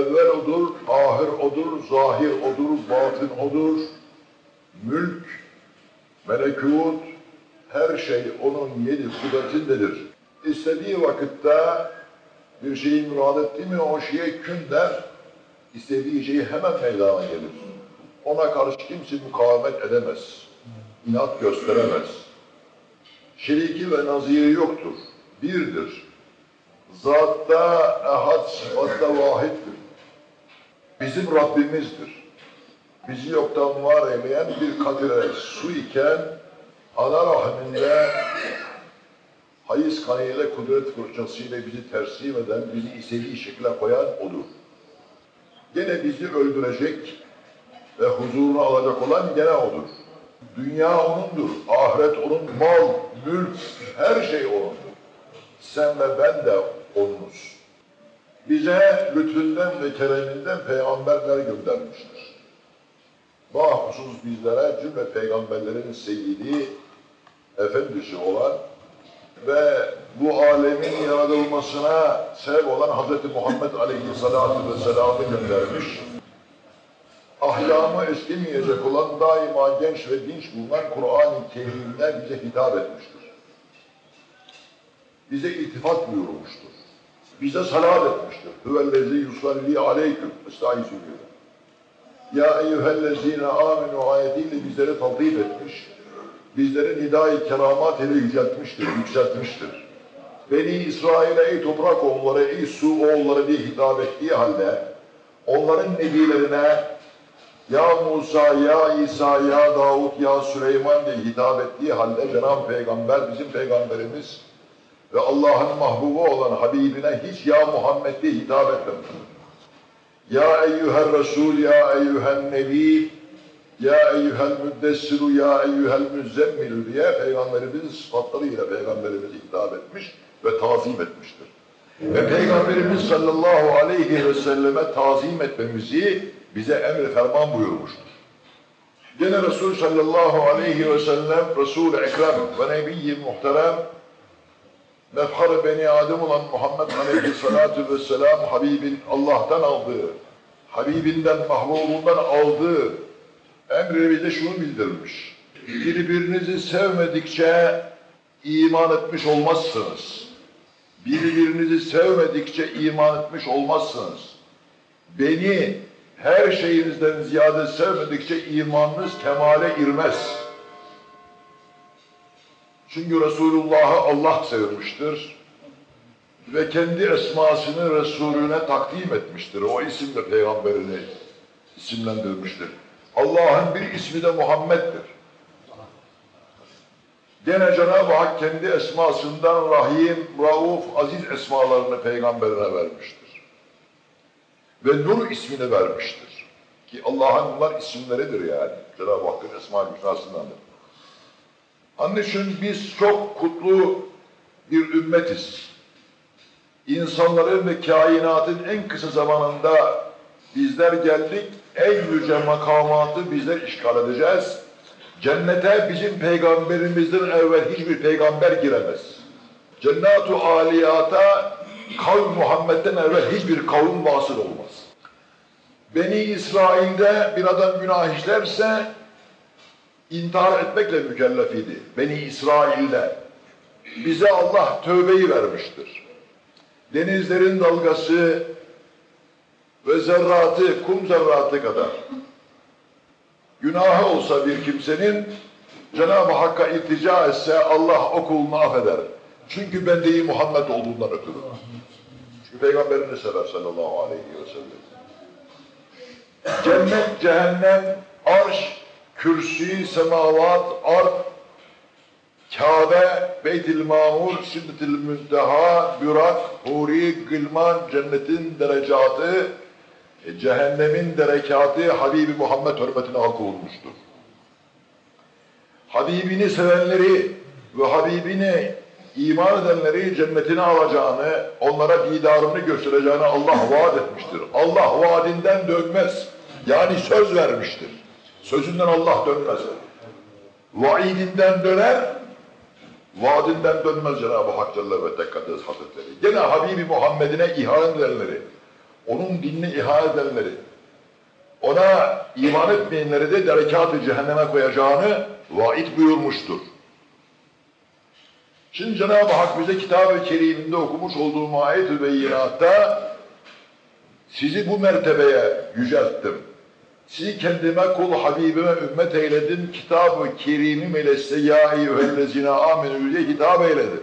evvel odur, ahir odur, zahir odur, batın odur. Mülk, melekut, her şey onun yedi kudretindedir. İstediği vakitte bir şeyi murad etti mi o şeye kün der, istediği şeyi hemen meydana gelir. Ona karşı kimse mukavemet edemez, inat gösteremez. Şeriki ve naziri yoktur, birdir. Zatta ehad, sıfatta vahittir. Bizim Rabbimizdir. Bizi yoktan var eyleyen bir kadire su iken ana rahminde hayız kanıyla kudret fırçasıyla bizi tersim eden, bizi istediği şekle koyan O'dur. Gene bizi öldürecek ve huzuruna alacak olan gene O'dur. Dünya O'nundur, ahiret O'nun, mal, mülk, her şey O'nundur. Sen ve ben de O'nunuz. Bize lütfünden ve kereminden peygamberler göndermiştir. Bahusuz bizlere cümle peygamberlerin seyyidi, efendisi olan ve bu alemin yaratılmasına sebep olan Hz. Muhammed Aleyhisselatü Vesselam'ı göndermiş. Ahlamı eskimeyecek olan daima genç ve dinç bulunan Kur'an-ı Kerim'den bize hitap etmiştir. Bize iltifat buyurmuştur. Bize salat etmiştir. Hüvellezi yusalli aleyküm. Estaizu diyor. Ya eyyühellezine amenu ayetiyle bizleri taltif etmiş. Bizleri nidai keramat ile yüceltmiştir, yükseltmiştir. Beni İsrail'e ey toprak oğulları, ey su oğulları diye hitap ettiği halde onların nebilerine ya Musa, ya İsa, ya Davut, ya Süleyman diye hitap ettiği halde Cenab-ı Peygamber, bizim Peygamberimiz ve Allah'ın mahbubu olan Habibine hiç ya Muhammed diye hitap etmemiştir. Ya eyyühel Resul, ya eyyühel Nebi, ya eyyühel müddessiru, ya eyyühel müzzemmilü diye Peygamberimizin sıfatlarıyla Peygamberimize hitap etmiş ve tazim etmiştir. Ve Peygamberimiz sallallahu aleyhi ve selleme tazim etmemizi bize emri ferman buyurmuştur. Gene Resul sallallahu aleyhi ve sellem Resul-i Ekrem ve Nebiyyi Muhterem mefhar beni Adem olan Muhammed aleyhissalatu vesselam Habibin Allah'tan aldığı, Habibinden, mahbubundan aldığı emri bize şunu bildirmiş. Birbirinizi sevmedikçe iman etmiş olmazsınız. Birbirinizi sevmedikçe iman etmiş olmazsınız. Beni her şeyinizden ziyade sevmedikçe imanınız kemale irmez. Çünkü Resulullah'ı Allah sevmiştir ve kendi esmasını Resulüne takdim etmiştir. O isimle peygamberini isimlendirmiştir. Allah'ın bir ismi de Muhammed'dir. Gene Cenab-ı Hak kendi esmasından Rahim, Rauf, Aziz esmalarını peygamberine vermiştir. Ve Nur ismini vermiştir. Ki Allah'ın bunlar isimleridir yani. Cenab-ı Hakk'ın esma-ı hüsnasındandır. Onun için biz çok kutlu bir ümmetiz. İnsanların ve kainatın en kısa zamanında bizler geldik, en yüce makamatı bizler işgal edeceğiz. Cennete bizim peygamberimizden evvel hiçbir peygamber giremez. Cennet-u aliyata kavm Muhammed'den evvel hiçbir kavim vasıl olmaz. Beni İsrail'de bir adam günah işlerse intihar etmekle mükellef idi. Beni İsrail'de. Bize Allah tövbeyi vermiştir. Denizlerin dalgası ve zerratı, kum zerratı kadar günahı olsa bir kimsenin Cenab-ı Hakk'a iltica etse Allah o kulunu affeder. Çünkü bendeyi Muhammed olduğundan ötürü. Çünkü peygamberini sever sallallahu aleyhi ve sellem. Cennet, cehennem, arş, kürsi, semavat, ard, Kabe, Beyt-i Mamur, Siddet-i Münteha, Bürak, Huri, Gılman, cennetin derecatı, e, cehennemin derekatı Habibi Muhammed hürmetine hak olmuştur. Habibini sevenleri ve Habibini iman edenleri cennetine alacağını, onlara didarını göstereceğini Allah vaat etmiştir. Allah vaadinden dönmez. Yani söz vermiştir. Sözünden Allah dönmez. Vaidinden döner, vaadinden dönmez Cenab-ı Hak Celle ve Tekkaddes Hazretleri. Gene Habibi Muhammed'ine ihanet edenleri, onun dinine ihanet edenleri, ona iman etmeyenleri de derekat-ı cehenneme koyacağını vaid buyurmuştur. Şimdi Cenab-ı Hak bize kitab-ı keriminde okumuş olduğum ayet-ü beyinatta sizi bu mertebeye yücelttim. Sizi kendime kul Habibime ümmet eyledim. Kitab-ı kerimim ile size ya eyyühellezine amenü diye hitap eyledim.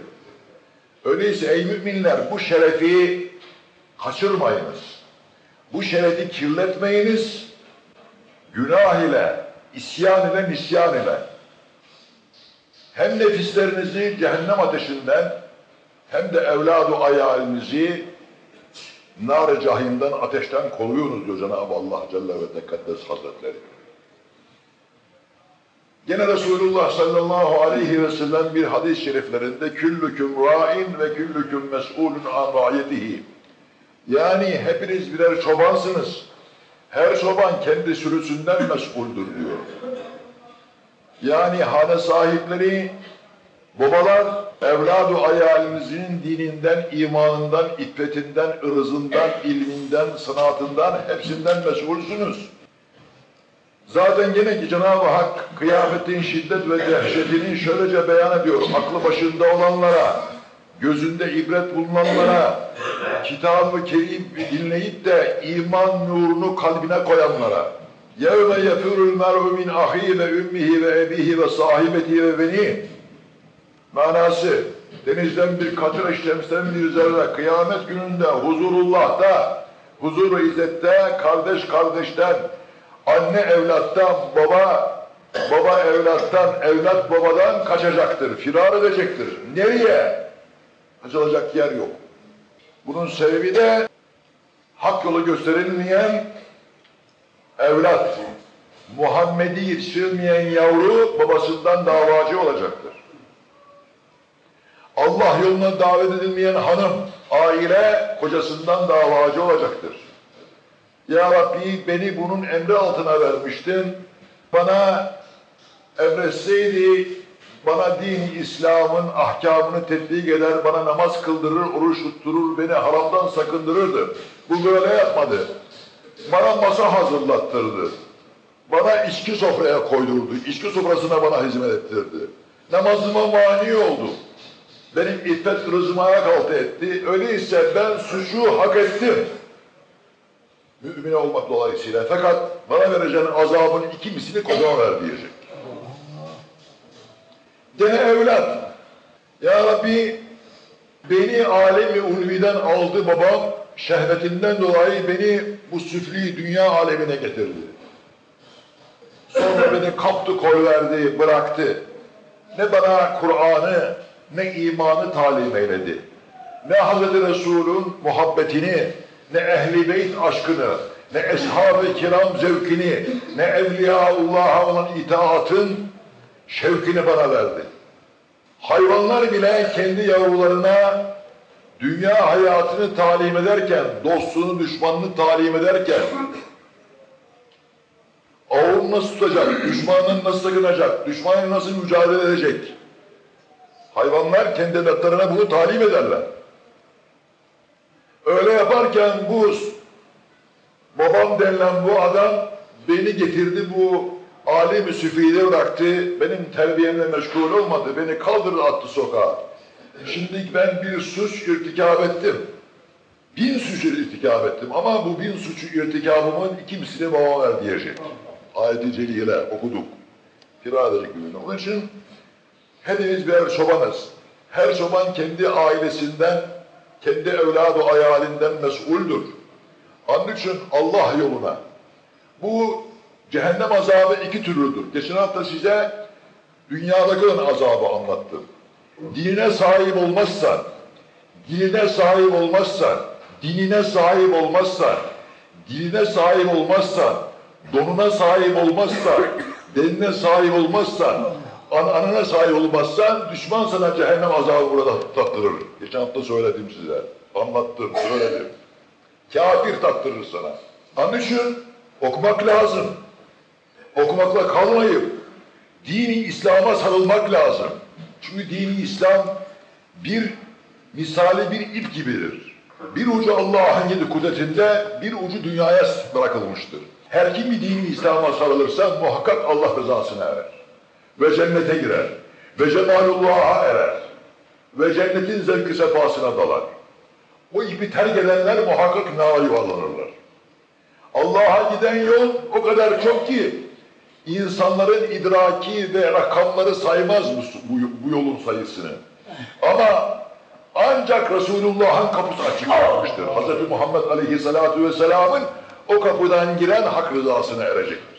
Öyleyse ey müminler bu şerefi kaçırmayınız. Bu şerefi kirletmeyiniz. Günah ile, isyan ile, nisyan ile. Hem nefislerinizi cehennem ateşinden hem de evladu ayalinizi nar-ı cahimden, ateşten koruyunuz diyor Cenab-ı Allah Celle ve Tekaddes Hazretleri. Gene Resulullah sallallahu aleyhi ve sellem bir hadis-i şeriflerinde küllüküm ra'in ve küllüküm mes'ulun an ra'yetihi. Yani hepiniz birer çobansınız. Her çoban kendi sürüsünden mesuldür diyor. Yani hane sahipleri, babalar, evladu ayalinizin dininden, imanından, iffetinden, ırzından, ilminden, sanatından hepsinden mesulsünüz. Zaten gene ki Cenab-ı Hak kıyametin şiddet ve dehşetini şöylece beyan ediyor. Aklı başında olanlara, gözünde ibret bulunanlara, kitab-ı kerim dinleyip de iman nurunu kalbine koyanlara. يَوْمَ يَفِرُ الْمَرْءُ مِنْ أَخِيهِ ve ümmihi ve ebihi Manası, denizden bir katır işlemsten bir zerre, kıyamet gününde huzurullah'ta, huzur-u izzette, kardeş kardeşten, anne evlattan, baba baba evlattan, evlat babadan kaçacaktır, firar edecektir. Nereye? Kaçılacak yer yok. Bunun sebebi de hak yolu gösterilmeyen evlat, Muhammed'i yetiştirilmeyen yavru babasından davacı olacaktır. Allah yoluna davet edilmeyen hanım, aile kocasından davacı olacaktır. Ya Rabbi beni bunun emri altına vermiştin. Bana emretseydi bana din İslam'ın ahkamını tetbik eder, bana namaz kıldırır, oruç tutturur, beni haramdan sakındırırdı. Bu böyle yapmadı. Bana masa hazırlattırdı. Bana içki sofraya koydurdu. İçki sofrasına bana hizmet ettirdi. Namazıma mani oldu. Benim iffet rızımı ayak altı etti. Öyleyse ben suçu hak ettim. Mümin olmak dolayısıyla. Fakat bana vereceğin azabın iki mislini kocama ver diyecek. Gene evlat. Ya Rabbi beni alemi ulviden aldı babam. Şehvetinden dolayı beni bu süfli dünya alemine getirdi. Sonra beni kaptı koyverdi, bıraktı. Ne bana Kur'an'ı, ne imanı talim eyledi. Ne Hazreti Resul'ün muhabbetini, ne Ehl-i Beyt aşkını, ne Eshab-ı Kiram zevkini, ne Evliyaullah'a olan itaatın şevkini bana verdi. Hayvanlar bile kendi yavrularına dünya hayatını talim ederken, dostluğunu, düşmanını talim ederken, avını nasıl tutacak, düşmanını nasıl sakınacak, düşmanla nasıl mücadele edecek? Hayvanlar kendi evlatlarına bunu talim ederler. Öyle yaparken bu babam denilen bu adam beni getirdi bu alemi süfide bıraktı. Benim terbiyemle meşgul olmadı. Beni kaldırdı attı sokağa. Şimdi ben bir suç irtikab ettim. Bin suç irtikab ettim ama bu bin suçu irtikabımın iki mislini babama ver diyecek. Ayet-i okuduk. Firar edecek gününde. Onun için hepimiz birer çobanız. Her çoban kendi ailesinden, kendi evladı ayalinden mesuldür. Onun için Allah yoluna. Bu cehennem azabı iki türlüdür. Geçen hafta size dünyadaki olan azabı anlattım. Dinine sahip olmazsan, dinine sahip olmazsan, dinine sahip olmazsan, diline sahip olmazsan, donuna sahip olmazsan, denine sahip olmazsan, an anına sahip olmazsan, düşman sana cehennem azabı burada tattırır. Geçen hafta söyledim size, anlattım, söyledim. Kafir tattırır sana. İçin okumak lazım. Okumakla kalmayıp, dini İslam'a sarılmak lazım. Çünkü dini İslam bir misali bir ip gibidir. Bir ucu Allah'ın yedi kudretinde, bir ucu dünyaya bırakılmıştır. Her kim bir dini İslam'a sarılırsa muhakkak Allah rızasına erer. Ve cennete girer. Ve cemalullah'a erer. Ve cennetin zevki sefasına dalar. O ipi terk edenler muhakkak nara yuvarlanırlar. Allah'a giden yol o kadar çok ki insanların idraki ve rakamları saymaz bu, bu, bu yolun sayısını. Ama ancak Resulullah'ın kapısı açık kalmıştır. Hz. Muhammed Aleyhisselatü Vesselam'ın o kapıdan giren hak rızasına erecektir.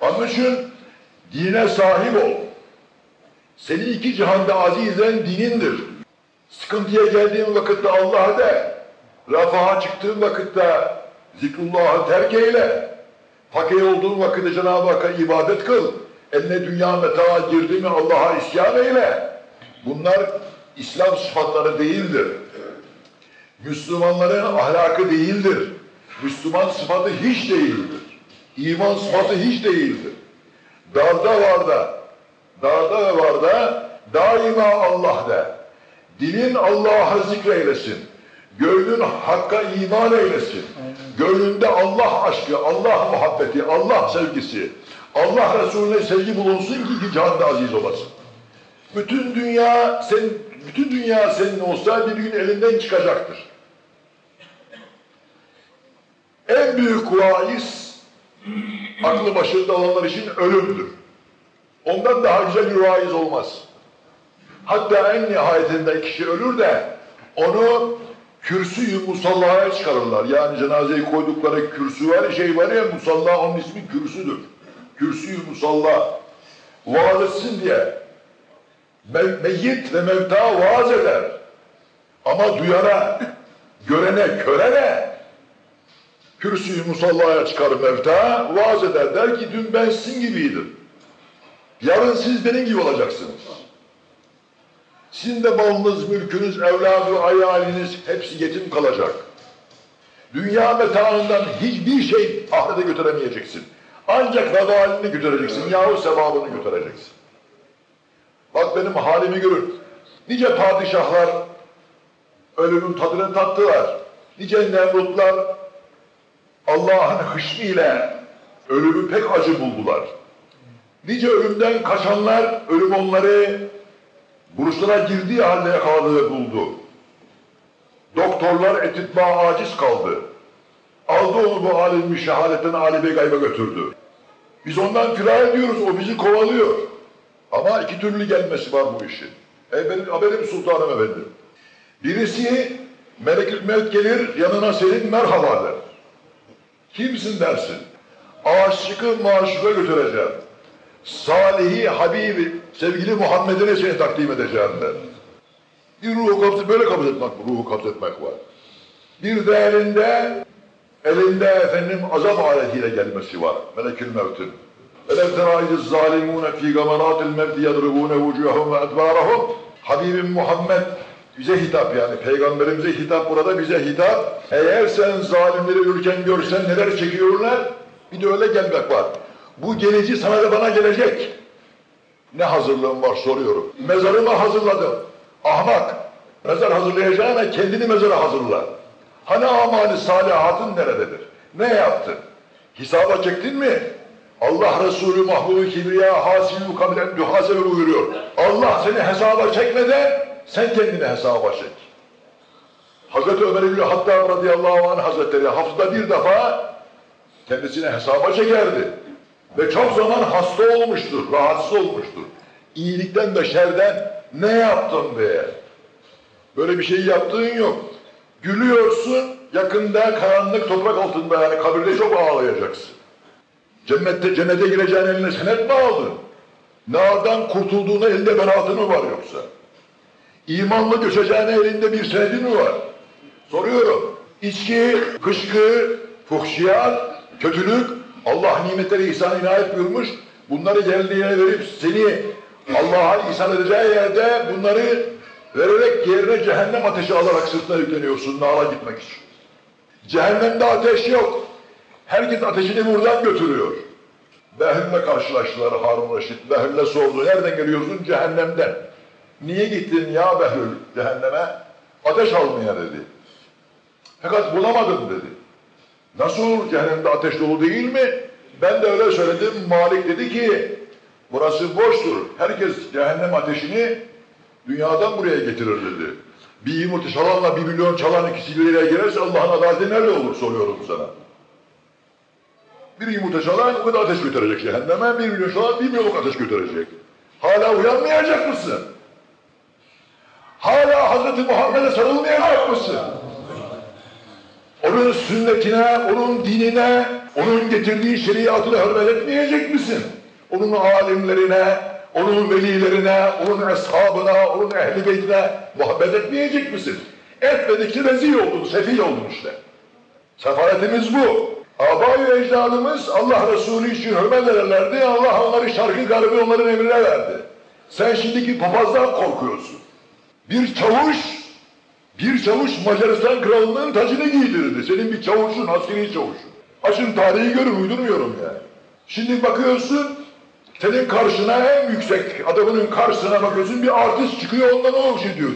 Onun için dine sahip ol. Seni iki cihanda azizen dinindir. Sıkıntıya geldiğin vakitte Allah de. Rafaha çıktığın vakitte zikrullahı terk eyle. Fakir olduğun vakitte Cenab-ı Hakk'a ibadet kıl. Eline dünya metağa girdi mi Allah'a isyan eyle. Bunlar İslam sıfatları değildir. Müslümanların ahlakı değildir. Müslüman sıfatı hiç değildir. İman sıfatı hiç değildir. Darda var da, darda ve var da daima Allah de. Dilin Allah'a zikreylesin. Gönlün Hakk'a iman eylesin. Gönlünde Allah aşkı, Allah muhabbeti, Allah sevgisi, Allah Resulüne sevgi bulunsun ki iki cihanda aziz olasın. Bütün dünya sen bütün dünya senin olsa bir gün elinden çıkacaktır. En büyük vaiz aklı başında olanlar için ölümdür. Ondan daha güzel bir vaiz olmaz. Hatta en nihayetinde kişi ölür de onu kürsü-yü musallaya çıkarırlar. Yani cenazeyi koydukları kürsü var şey var ya musalla onun ismi kürsüdür. Kürsü-yü musalla. Vaaz etsin diye Me meyyit ve mevta vaaz eder. Ama duyana, görene, körene kürsüyü musallaya çıkar mevta, vaaz eder. Der ki dün ben sizin gibiydim. Yarın siz benim gibi olacaksınız. Sizin de malınız, mülkünüz, evladı, ayaliniz hepsi yetim kalacak. Dünya metaından hiçbir şey ahirete götüremeyeceksin. Ancak vebalini götüreceksin yahut sevabını götüreceksin. Bak benim halimi görün. Nice padişahlar ölümün tadını tattılar. Nice Nemrutlar Allah'ın hışmıyla ölümü pek acı buldular. Nice ölümden kaçanlar ölüm onları buruşlara girdiği halde yakaladığı buldu. Doktorlar etitma aciz kaldı. Aldı onu bu alim şehadetten alime gayba götürdü. Biz ondan firar ediyoruz, o bizi kovalıyor. Ama iki türlü gelmesi var bu işin. E benim haberim sultanım efendim. Birisi melekül mevt gelir yanına senin merhaba der. Kimsin dersin? Aşıkı maşuka götüreceğim. Salihi, Habibi, sevgili Muhammed'ine seni takdim edeceğim der. Bir ruhu kapsat, böyle kabul etmek, ruhu kapsetmek var. Bir de elinde, elinde efendim azap aletiyle gelmesi var. Melekül mevtün. Elem terâiz zâlimûne fî gamarâtil mevti yadribûne vücûhum ve edbârahum. Habibim Muhammed bize hitap yani peygamberimize hitap burada bize hitap. Eğer sen zalimleri ülken görsen neler çekiyorlar bir de öyle gelmek var. Bu gelici sana da bana gelecek. Ne hazırlığım var soruyorum. Mezarımı hazırladım. Ahmak. Mezar hazırlayacağına kendini mezara hazırla. Hani amali salihatın nerededir? Ne yaptın? Hesaba çektin mi? Allah Resulü mahbubu kibriya hasibu kabilen muhasebe buyuruyor. Allah seni hesaba çekmeden sen kendini hesaba çek. Hazreti Ömer İbni Hattab radıyallahu anh hazretleri haftada bir defa kendisine hesaba çekerdi. Ve çok zaman hasta olmuştur, rahatsız olmuştur. İyilikten ve şerden ne yaptın diye. Böyle bir şey yaptığın yok. Gülüyorsun, yakında karanlık toprak altında yani kabirde çok ağlayacaksın. Cennette cennete gireceğin eline senet mi aldın? Nardan kurtulduğuna elinde beraatı mı var yoksa? İmanla göçeceğine elinde bir senedi mi var? Soruyorum. İçki, kışkı, fuhşiyat, kötülük, Allah nimetleri ihsan inayet buyurmuş. Bunları geldiğine verip seni Allah'a ihsan edeceği yerde bunları vererek yerine cehennem ateşi alarak sırtına yükleniyorsun nara gitmek için. Cehennemde ateş yok. Herkes ateşini buradan götürüyor. Behül'le karşılaştılar Harun Reşit. Behül'le sordu. Nereden geliyorsun? Cehennemden. Niye gittin ya Behlül cehenneme? Ateş almaya dedi. Fakat bulamadım dedi. Nasıl olur cehennemde ateş dolu değil mi? Ben de öyle söyledim. Malik dedi ki burası boştur. Herkes cehennem ateşini dünyadan buraya getirir dedi. Bir yumurta çalanla bir milyon çalan ikisi bir araya girerse Allah'ın adaleti nerede olur soruyorum sana. Bir yumurta çalan o kadar ateş götürecek cehenneme, bir milyon çalan bir milyonluk ateş götürecek. Hala uyanmayacak mısın? Hazreti Muhammed'e sarılmayacak mısın? Onun sünnetine, onun dinine, onun getirdiği şeriatını hürmet etmeyecek misin? Onun alimlerine, onun velilerine, onun eshabına, onun ehli beytine muhabbet etmeyecek misin? Etmedikçe rezil oldun, sefil oldun işte. Sefaletimiz bu. Abayı ecdadımız Allah Resulü için hürmet ederlerdi. Allah onları şarkı garbi onların emrine verdi. Sen şimdiki papazdan korkuyorsun. Bir çavuş, bir çavuş Macaristan kralının tacını giydirirdi. Senin bir çavuşun, askeri çavuşun. Açın tarihi görün, uydurmuyorum yani. Şimdi bakıyorsun, senin karşına en yüksek adamının karşısına bakıyorsun, bir artist çıkıyor ondan o şey diyor.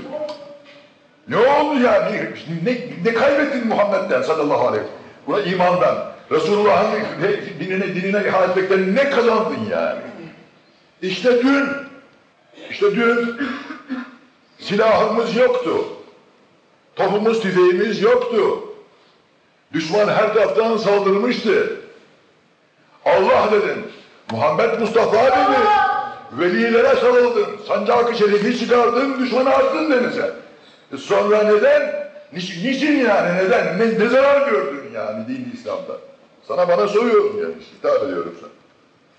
Ne oldu yani? Ne, ne kaybettin Muhammed'den sallallahu aleyhi ve sellem? Buna imandan, Resulullah'ın dinine, dinine ihanet etmekten ne kazandın yani? İşte dün, işte dün silahımız yoktu. Topumuz, tüfeğimiz yoktu. Düşman her taraftan saldırmıştı. Allah dedin, Muhammed Mustafa dedi, velilere sarıldın, sancak-ı şerifi çıkardın, düşmanı attın denize. E sonra neden? Niçin, niçin yani, neden? Ne, ne zarar gördün yani din İslam'da? Sana bana soruyorum yani, hitap ediyorum sana.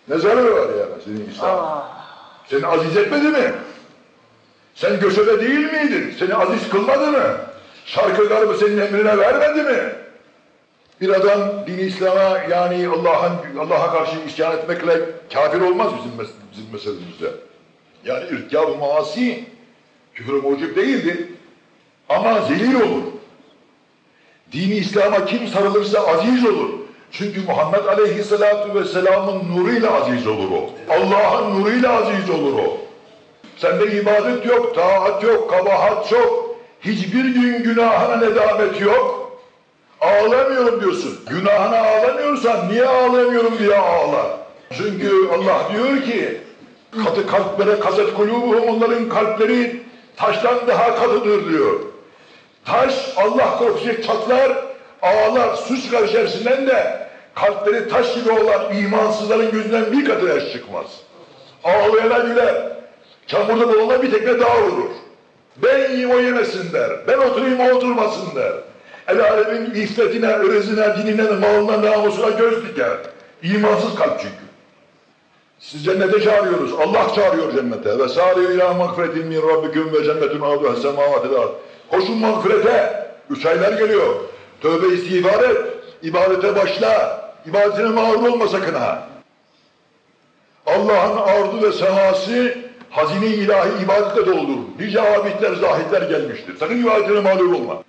Ne zararı var yani senin İslam'da? Seni aziz etmedi mi? Sen göçebe değil miydin? Seni aziz kılmadı mı? Şarkı garbı senin emrine vermedi mi? Bir adam din İslam'a yani Allah'ın Allah'a karşı isyan etmekle kafir olmaz bizim mes bizim meselemizde. Yani irtikab-ı maasi küfür mucib değildir. Ama zelil olur. Dini İslam'a kim sarılırsa aziz olur. Çünkü Muhammed Aleyhisselatü Vesselam'ın nuruyla aziz olur o. Allah'ın nuruyla aziz olur o. Sende ibadet yok, taat yok, kabahat yok. Hiçbir gün günahına nedamet yok. Ağlamıyorum diyorsun. Günahına ağlamıyorsan niye ağlamıyorum diye ağla. Çünkü Allah diyor ki katı kalplere kaset kulubuhum onların kalpleri taştan daha katıdır diyor. Taş Allah korkusu çatlar, ağlar, suç içerisinden de kalpleri taş gibi olan imansızların gözünden bir katı yaş çıkmaz. Ağlayana güler, çamurda bulana bir tekme daha vurur. Ben yiyeyim o yemesin der, ben oturayım o oturmasın der. El alemin iffetine, ırzına, dinine, malına, namusuna göz diker. İmansız kalp çünkü. Siz cennete çağırıyoruz. Allah çağırıyor cennete. Ve sâriyo ilâ mağfiretin min rabbiküm ve cennetun âduha semâvâti dâr. Koşun mağfirete. Üç aylar geliyor. Tövbe istiğfar et. İbadete başla. İbadetine mağrur olma sakın ha. Allah'ın ardı ve seması hazine ilahi ibadetle doludur. Nice abidler, zahitler gelmiştir. Sakın ibadetine mağrur olma.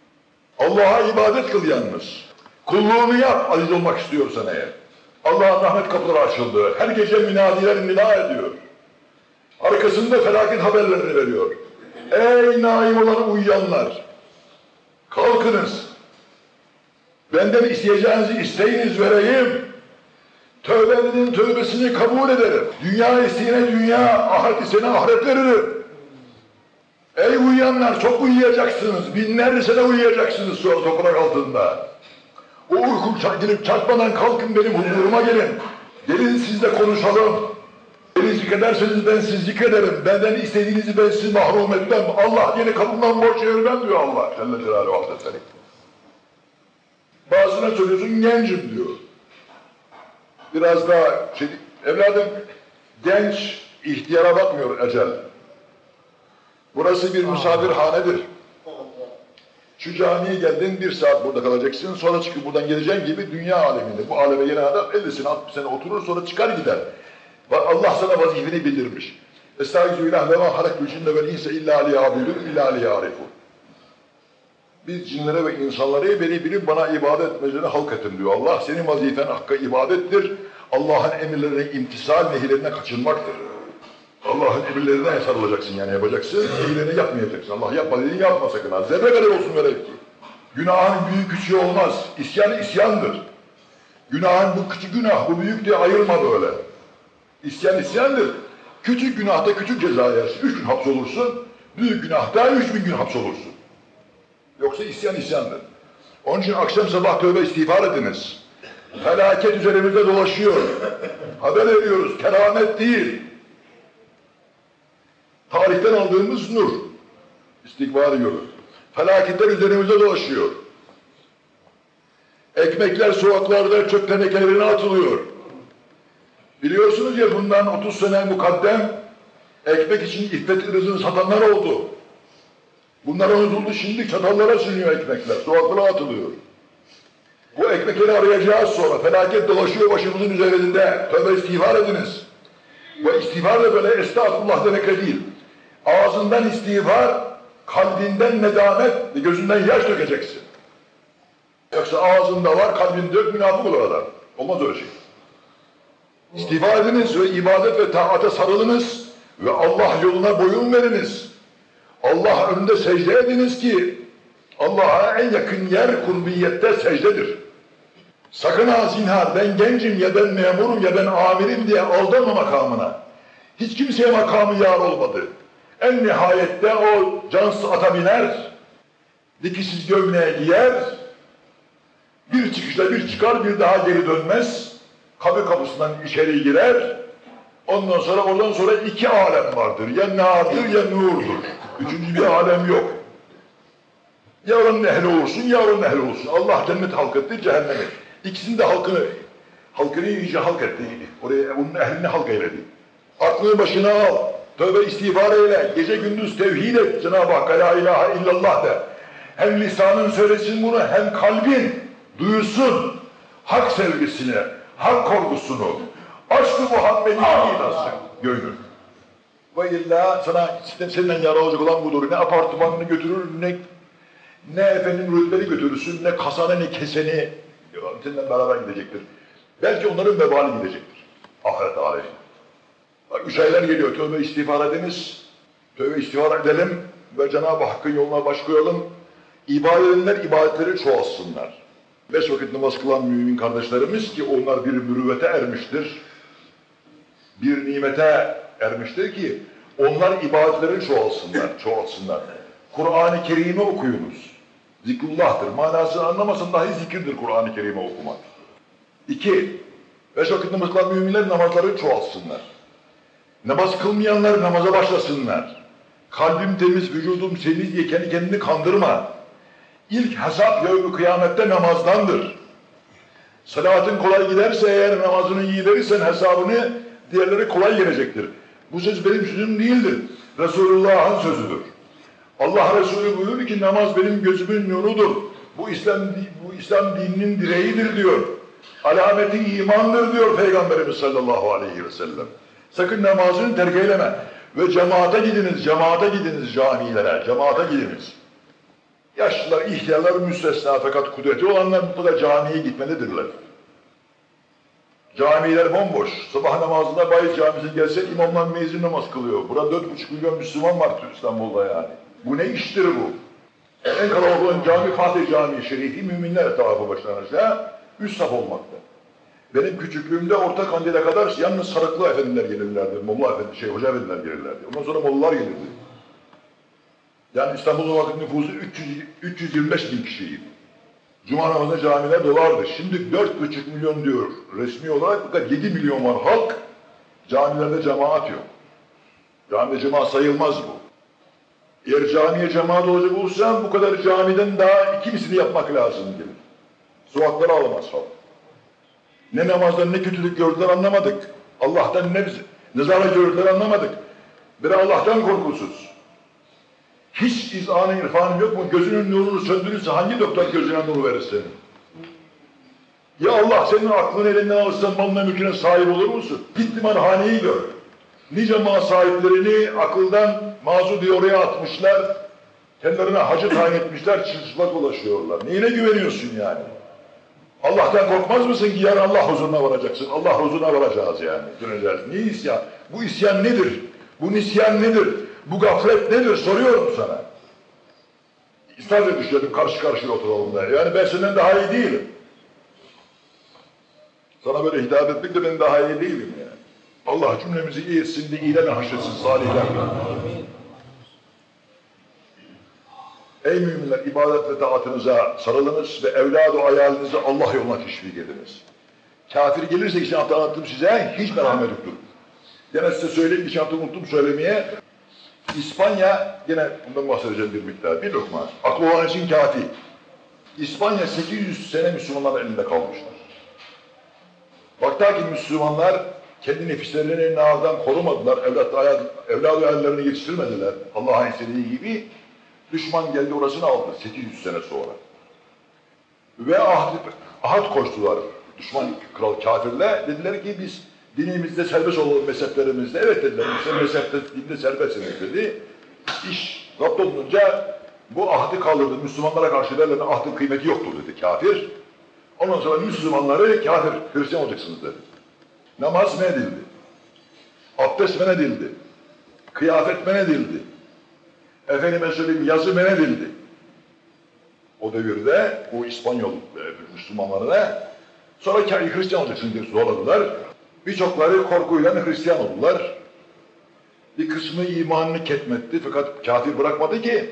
Allah'a ibadet kıl yalnız. Kulluğunu yap aziz olmak istiyorsan eğer. Allah'ın rahmet kapıları açıldı. Her gece minadiler nida ediyor. Arkasında felaket haberlerini veriyor. Ey naim olan uyuyanlar! Kalkınız! Benden isteyeceğinizi isteyiniz vereyim. Tövbenin tövbesini kabul ederim. Dünya isteyene dünya, ahiret isteyene ahiret veririm. Ey uyuyanlar çok uyuyacaksınız. Binlerce sene uyuyacaksınız sonra toprak altında. O uykum gelip çarpmadan kalkın benim huzuruma gelin. Gelin sizle konuşalım. Beni zikrederseniz ben sizi zikrederim. Benden istediğinizi ben sizi mahrum etmem. Allah yeni kapımdan borç çevirmem diyor Allah. Celle Celaluhu Hazretleri. Bazına söylüyorsun gencim diyor. Biraz daha şey, evladım genç ihtiyara bakmıyor ecel. Burası bir misafirhanedir. Şu camiye geldin bir saat burada kalacaksın. Sonra çıkıp buradan geleceğin gibi dünya aleminde. Bu aleme gelen adam 50 sene 60 sene oturur sonra çıkar gider. Allah sana vazifeni bildirmiş. Estağfirullah ve ma halaktul cinne vel insa illa liyabudun illa liyarifun. Biz cinlere ve insanlara beni bilip bana ibadet etmelerini halk ettim diyor Allah. Senin vazifen hakka ibadettir. Allah'ın emirlerine imtisal nehirlerine kaçınmaktır. Allah'ın emirlerine sarılacaksın yani yapacaksın. Nehirlerini yapmayacaksın. Allah yapma dediğini yapma sakın ha. Zerre kadar olsun velev ki. Günahın büyük küçüğü olmaz. İsyan isyandır. Günahın bu küçük günah, bu büyük diye ayırma böyle. İsyan isyandır. Küçük günahta küçük ceza yersin. Üç gün hapsolursun. Büyük günahta üç bin gün hapsolursun. Yoksa isyan isyandır. Onun için akşam sabah tövbe istiğfar ediniz. Felaket üzerimizde dolaşıyor. Haber veriyoruz. Keramet değil. Tarihten aldığımız nur. İstikbar yolu. Felaketler üzerimizde dolaşıyor. Ekmekler sokaklarda çöp tenekelerine atılıyor. Biliyorsunuz ya bundan 30 sene mukaddem ekmek için iffet ırzını satanlar oldu. Bunlar unutuldu şimdi çatallara sürünüyor ekmekler. Sokaklara atılıyor. Bu ekmekleri arayacağız sonra. Felaket dolaşıyor başımızın üzerinde. Tövbe istiğfar ediniz. Ve istiğfar da böyle estağfurullah demekle değil. Ağzından istiğfar, kalbinden nedamet ve gözünden yaş dökeceksin. Yoksa ağzında var, kalbinde yok, münafık olur adam. Olmaz öyle şey. İstiğfar ediniz ve ibadet ve taate sarılınız ve Allah yoluna boyun veriniz. Allah önünde secde ediniz ki Allah'a en yakın yer kurbiyette secdedir. Sakın ha zinhar ben gencim ya ben memurum ya ben amirim diye aldanma makamına. Hiç kimseye makamı yar olmadı. En nihayette o cansız ata biner, dikişsiz gömleğe giyer, bir çıkışta bir çıkar bir daha geri dönmez, kabir kapısından içeri girer, ondan sonra oradan sonra iki alem vardır. Ya nadir ya nurdur. Üçüncü bir alem yok. Ya oranın ehli olursun ya oranın ehli olursun. Allah cennet halk etti, cehennemi. İkisinin de halkını, halkını iyice halk etti. Oraya onun ehlini halk eyledi. Aklını başına al. Tövbe istiğfar eyle. Gece gündüz tevhid et. Cenab-ı Hakk'a la ilahe illallah de. Hem lisanın söylesin bunu hem kalbin duyursun. Hak sevgisini, hak korkusunu, aşk-ı Muhammed'i idası gönül. Ve illa sana seninle yara olacak olan budur. Ne apartmanını götürür, ne ne efendim rütbeni götürürsün, ne kasanı, ne keseni seninle beraber gidecektir. Belki onların vebali gidecektir. Ahiret alemi. Bak üç aylar geliyor, tövbe istiğfar ediniz. Tövbe istiğfar edelim ve Cenab-ı Hakk'ın yoluna baş koyalım. İbadet edenler ibadetleri çoğalsınlar. Beş vakit namaz kılan mümin kardeşlerimiz ki onlar bir mürüvvete ermiştir. Bir nimete ermiştir ki onlar ibadetleri çoğalsınlar, çoğalsınlar. Kur'an-ı Kerim'i okuyunuz. Zikrullah'tır. Manasını anlamasan dahi zikirdir Kur'an-ı Kerim'i okumak. İki, beş vakit namaz kılan müminler namazları çoğalsınlar. Namaz kılmayanlar namaza başlasınlar. Kalbim temiz, vücudum temiz diye kendi kendini kandırma. İlk hesap yevmi kıyamette namazdandır. Salavatın kolay giderse eğer namazını iyi verirsen hesabını diğerleri kolay gelecektir. Bu söz benim sözüm değildir. Resulullah'ın sözüdür. Allah Resulü buyuruyor ki namaz benim gözümün nurudur. Bu İslam bu İslam dininin direğidir diyor. Alameti imandır diyor Peygamberimiz sallallahu aleyhi ve sellem. Sakın namazını terk eyleme. Ve cemaate gidiniz, cemaate gidiniz camilere, cemaate gidiniz. Yaşlılar, ihtiyarlar müstesna fakat kudreti olanlar mutlaka camiye gitmelidirler. Camiler bomboş. Sabah namazında Bayit Camisi'ne gelse imamlar mezun namaz kılıyor. Burada dört buçuk milyon Müslüman var İstanbul'da yani. Bu ne iştir bu? En kalabalık olan cami Fatih Camii Şerifi müminler etrafı başlanırsa üst saf olmakta. Benim küçüklüğümde orta kandile kadar yalnız sarıklı efendiler gelirlerdi. Molla efendi, şey hoca efendiler gelirlerdi. Ondan sonra mollalar gelirdi. Yani İstanbul'un vakit nüfusu 300, 325 bin kişiydi. Cuma namazında camiler dolardı. Şimdi 4,5 milyon diyor resmi olarak fakat 7 milyon var halk. Camilerde cemaat yok. Camide cemaat sayılmaz bu. Eğer camiye cemaat olacak olursan bu kadar camiden daha ikincisini yapmak lazım gibi. Sokaklara alamaz halk. Ne namazdan ne kötülük gördüler anlamadık. Allah'tan ne nezaret gördüler anlamadık. Bir Allah'tan korkusuz. Hiç izanı irfanı yok mu? Gözünün nurunu söndürürse hangi doktor gözüne nur verir senin? Ya Allah senin aklını elinden alırsa malına mülküne sahip olur musun? Git limanhaneyi gör. Nice mal sahiplerini akıldan mazur diye oraya atmışlar. Kendilerine hacı tayin etmişler, çırçıplak dolaşıyorlar. Neyine güveniyorsun yani? Allah'tan korkmaz mısın ki yarın Allah huzuruna varacaksın? Allah huzuruna varacağız yani. Döneceğiz. Niye isyan? Bu isyan nedir? Bu nisyan nedir? Bu gaflet nedir? Soruyorum sana. İsrail'e düşelim, karşı karşıya oturalım da. Yani ben senden daha iyi değilim. Sana böyle hitap etmek de ben daha iyi değilim yani. Allah cümlemizi iyi etsin de iyilerle haşretsin salihlerle. Ey müminler ibadet ve taatınıza sarılınız ve evladı hayalinizi Allah yoluna teşvik ediniz. Kafir gelirse hafta anlattım size hiç merhamet yoktur. Gene size söyleyeyim hafta unuttum söylemeye. İspanya gene bundan bahsedeceğim bir miktar. Bir lokma. Aklı olan için kafi. İspanya 800 sene Müslümanların elinde kalmışlar. Bakta ki Müslümanlar kendi nefislerini nardan korumadılar, evlat, evladı hayallerini yetiştirmediler Allah'ın istediği gibi. Düşman geldi orasını aldı 800 sene sonra. Ve ahd, ahd koştular düşman kral kafirle. Dediler ki biz dinimizde serbest olalım mezheplerimizde. Evet dediler, sen mezhepte, dinde serbestsiniz dedi. İş rapt olunca bu ahdi kaldırdı. Müslümanlara karşı verilen ahdın kıymeti yoktur dedi kafir. Ondan sonra Müslümanları kafir, Hristiyan olacaksınız dedi. Namaz men edildi. Abdest men edildi. Kıyafet men edildi. Efendime söyleyeyim yazı men edildi. O devirde bu İspanyol e, Müslümanlarına sonra Hristiyan olacaksın diye zorladılar. Birçokları korkuyla Hristiyan oldular. Bir kısmı imanını ketmetti fakat kafir bırakmadı ki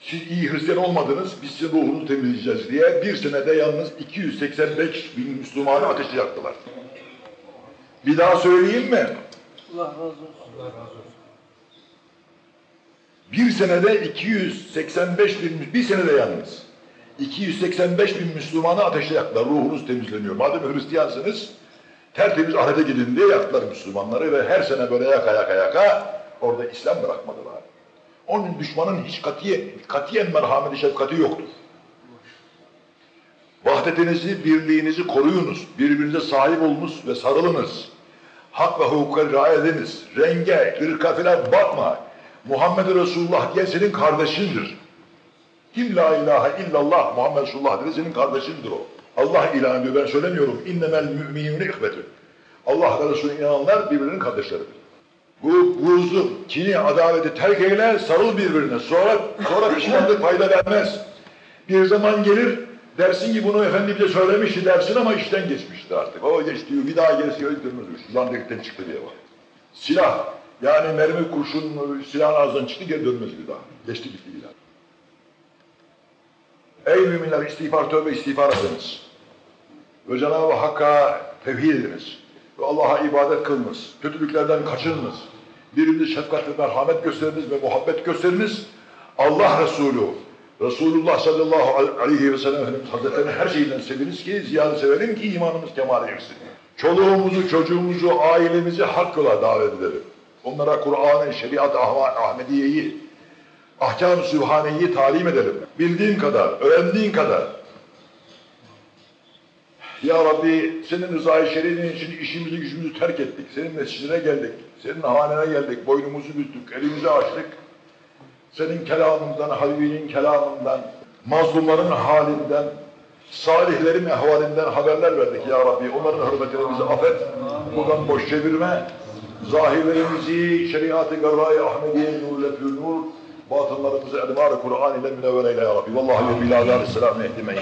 siz iyi Hristiyan olmadınız, biz sizin ruhunuzu temizleyeceğiz diye bir senede yalnız 285 bin Müslümanı ateşe yaktılar. Bir daha söyleyeyim mi? Allah razı olsun. Bir senede 285 bin, bir senede yalnız 285 bin Müslümanı ateşe yaktılar. Ruhunuz temizleniyor. Madem Hristiyansınız tertemiz ahirete gidin diye yaktılar Müslümanları ve her sene böyle yaka yaka yaka orada İslam bırakmadılar. Onun düşmanın hiç katiye, katiyen merhameti şefkati yoktur. Vahdetinizi, birliğinizi koruyunuz. Birbirinize sahip olunuz ve sarılınız. Hak ve hukuka riayet ediniz. Renge, ırka filan bakma. Muhammed Resulullah diye senin kardeşindir. Kim la ilahe illallah Muhammed Resulullah dedi senin kardeşindir o. Allah ilan diyor ben söylemiyorum. İnnemel müminine ihbetün. Allah ve Resulüne inananlar birbirinin kardeşleridir. Bu buğzu, kini, adaveti terk eyle, sarıl birbirine. Sonra sonra pişmanlık fayda vermez. Bir zaman gelir, dersin ki bunu efendi bize söylemişti dersin ama işten geçmişti artık. O geçti, bir daha gelirse öyle dönmez. Lan delikten çıktı diye var. Silah, yani mermi kurşun silahın ağzından çıktı geri dönmez bir daha. Geçti gitti bir daha. Ey müminler istiğfar tövbe istiğfar ediniz. Ve Cenab-ı Hakk'a tevhid ediniz. Ve Allah'a ibadet kılınız. Kötülüklerden kaçınınız. Birbirinize şefkat ve merhamet gösteriniz ve muhabbet gösteriniz. Allah Resulü, Resulullah sallallahu aleyhi ve sellem Efendimiz Hazretlerini her şeyden seviniz ki ziyade sevelim ki imanımız kemale ersin. Çoluğumuzu, çocuğumuzu, ailemizi hak yola davet edelim. Onlara Kur'an'ı, şeriat, Ahmediye'yi, ahkam-ı sübhaneyi talim edelim. Bildiğin kadar, öğrendiğin kadar. Ya Rabbi senin rızayı şerifin için işimizi gücümüzü terk ettik. Senin mescidine geldik. Senin hanene geldik. Boynumuzu büktük. Elimizi açtık. Senin kelamından, Habibinin kelamından, mazlumların halinden, salihlerin ehvalinden haberler verdik ya Rabbi. Onların hürmetine bizi affet. Buradan boş çevirme. Zahirlerimizi şeriat-ı garra-i Ahmediye nurle pür nur, batınlarımızı edmar-ı Kur'an ile münevver eyle ya Rabbi. Vallahi ve billahi aleyhisselam ehdi men.